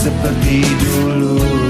seperti dulu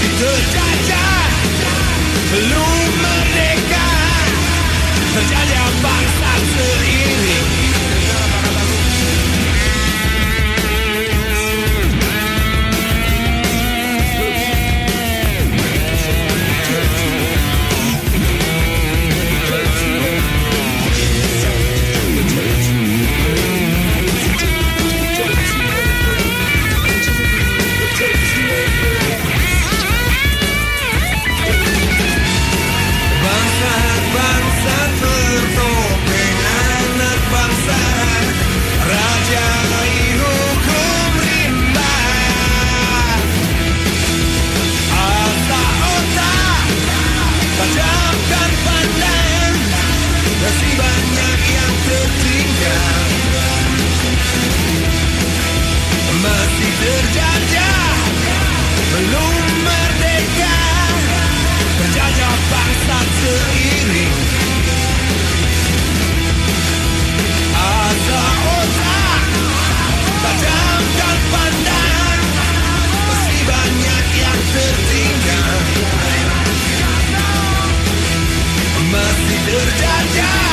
to die, die, die. Yeah, da.